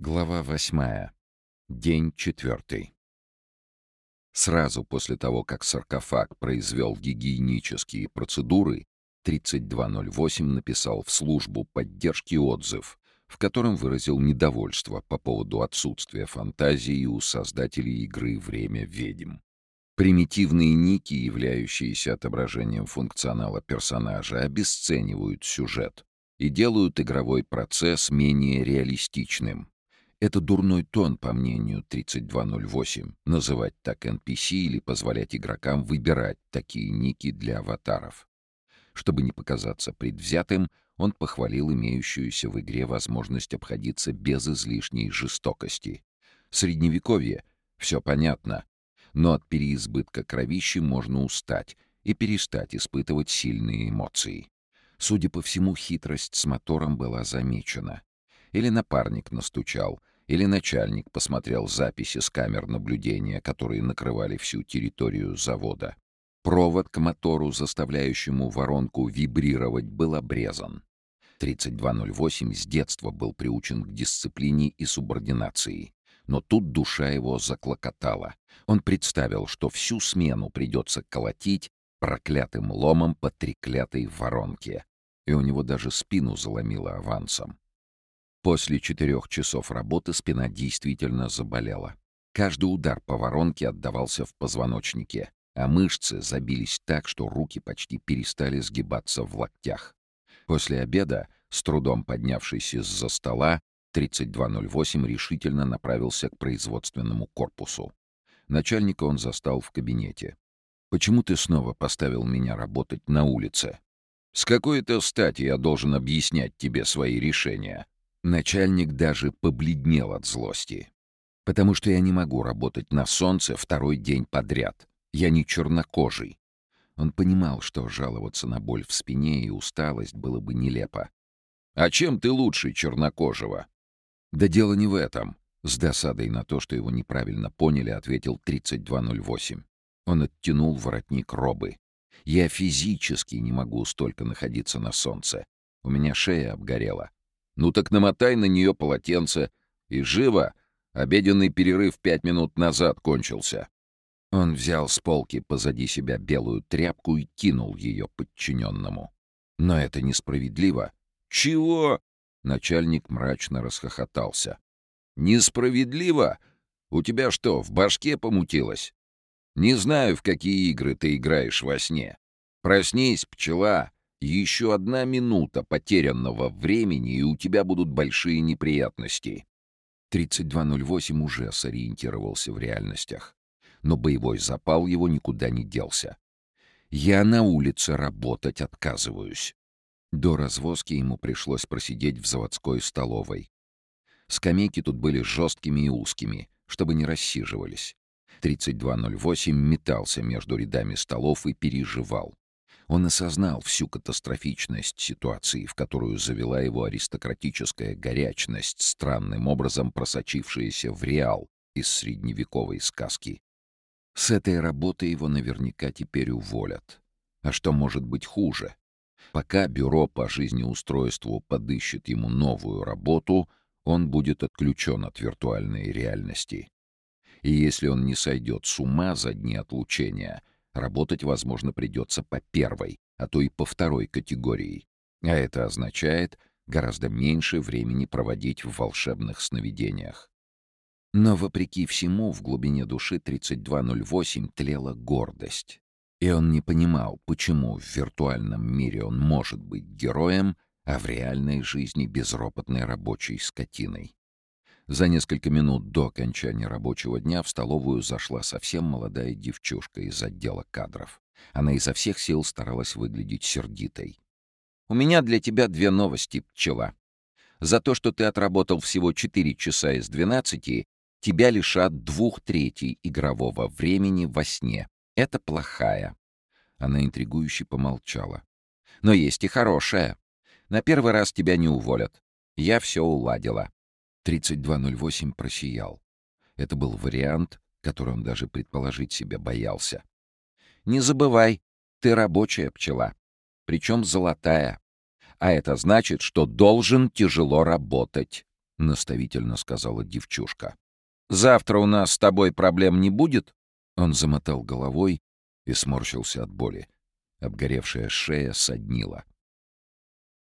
Глава восьмая. День четвертый. Сразу после того, как саркофаг произвел гигиенические процедуры, 3208 написал в службу поддержки отзыв, в котором выразил недовольство по поводу отсутствия фантазии у создателей игры «Время ведьм». Примитивные ники, являющиеся отображением функционала персонажа, обесценивают сюжет и делают игровой процесс менее реалистичным. Это дурной тон, по мнению 3208, называть так NPC или позволять игрокам выбирать такие ники для аватаров. Чтобы не показаться предвзятым, он похвалил имеющуюся в игре возможность обходиться без излишней жестокости. Средневековье — все понятно, но от переизбытка кровищи можно устать и перестать испытывать сильные эмоции. Судя по всему, хитрость с мотором была замечена. Или напарник настучал, или начальник посмотрел записи с камер наблюдения, которые накрывали всю территорию завода. Провод к мотору, заставляющему воронку вибрировать, был обрезан. 3208 с детства был приучен к дисциплине и субординации. Но тут душа его заклокотала. Он представил, что всю смену придется колотить проклятым ломом по треклятой воронке. И у него даже спину заломило авансом. После четырех часов работы спина действительно заболела. Каждый удар по воронке отдавался в позвоночнике, а мышцы забились так, что руки почти перестали сгибаться в локтях. После обеда, с трудом поднявшись из-за стола, 3208 решительно направился к производственному корпусу. Начальника он застал в кабинете. «Почему ты снова поставил меня работать на улице?» «С какой-то стати я должен объяснять тебе свои решения?» Начальник даже побледнел от злости. «Потому что я не могу работать на солнце второй день подряд. Я не чернокожий». Он понимал, что жаловаться на боль в спине и усталость было бы нелепо. «А чем ты лучше чернокожего?» «Да дело не в этом», — с досадой на то, что его неправильно поняли, ответил 3208. Он оттянул воротник робы. «Я физически не могу столько находиться на солнце. У меня шея обгорела». «Ну так намотай на нее полотенце. И живо! Обеденный перерыв пять минут назад кончился». Он взял с полки позади себя белую тряпку и кинул ее подчиненному. «Но это несправедливо». «Чего?» Начальник мрачно расхохотался. «Несправедливо? У тебя что, в башке помутилось? Не знаю, в какие игры ты играешь во сне. Проснись, пчела, еще одна минута потерянного времени, и у тебя будут большие неприятности». 3208 уже сориентировался в реальностях, но боевой запал его никуда не делся. «Я на улице работать отказываюсь. До развозки ему пришлось просидеть в заводской столовой. Скамейки тут были жесткими и узкими, чтобы не рассиживались. 3208 метался между рядами столов и переживал. Он осознал всю катастрофичность ситуации, в которую завела его аристократическая горячность, странным образом просочившаяся в реал из средневековой сказки. С этой работы его наверняка теперь уволят. А что может быть хуже? Пока бюро по жизнеустройству подыщет ему новую работу, он будет отключен от виртуальной реальности. И если он не сойдет с ума за дни отлучения, работать, возможно, придется по первой, а то и по второй категории. А это означает гораздо меньше времени проводить в волшебных сновидениях. Но, вопреки всему, в глубине души 3208 тлела гордость. И он не понимал, почему в виртуальном мире он может быть героем, а в реальной жизни безропотной рабочей скотиной. За несколько минут до окончания рабочего дня в столовую зашла совсем молодая девчушка из отдела кадров. Она изо всех сил старалась выглядеть сердитой. «У меня для тебя две новости, пчела. За то, что ты отработал всего 4 часа из 12, тебя лишат двух третей игрового времени во сне. Это плохая. Она интригующе помолчала. Но есть и хорошая. На первый раз тебя не уволят. Я все уладила. 3208 просиял. Это был вариант, который он даже предположить себе боялся. Не забывай, ты рабочая пчела. Причем золотая. А это значит, что должен тяжело работать. — наставительно сказала девчушка. «Завтра у нас с тобой проблем не будет?» Он замотал головой и сморщился от боли. Обгоревшая шея соднила.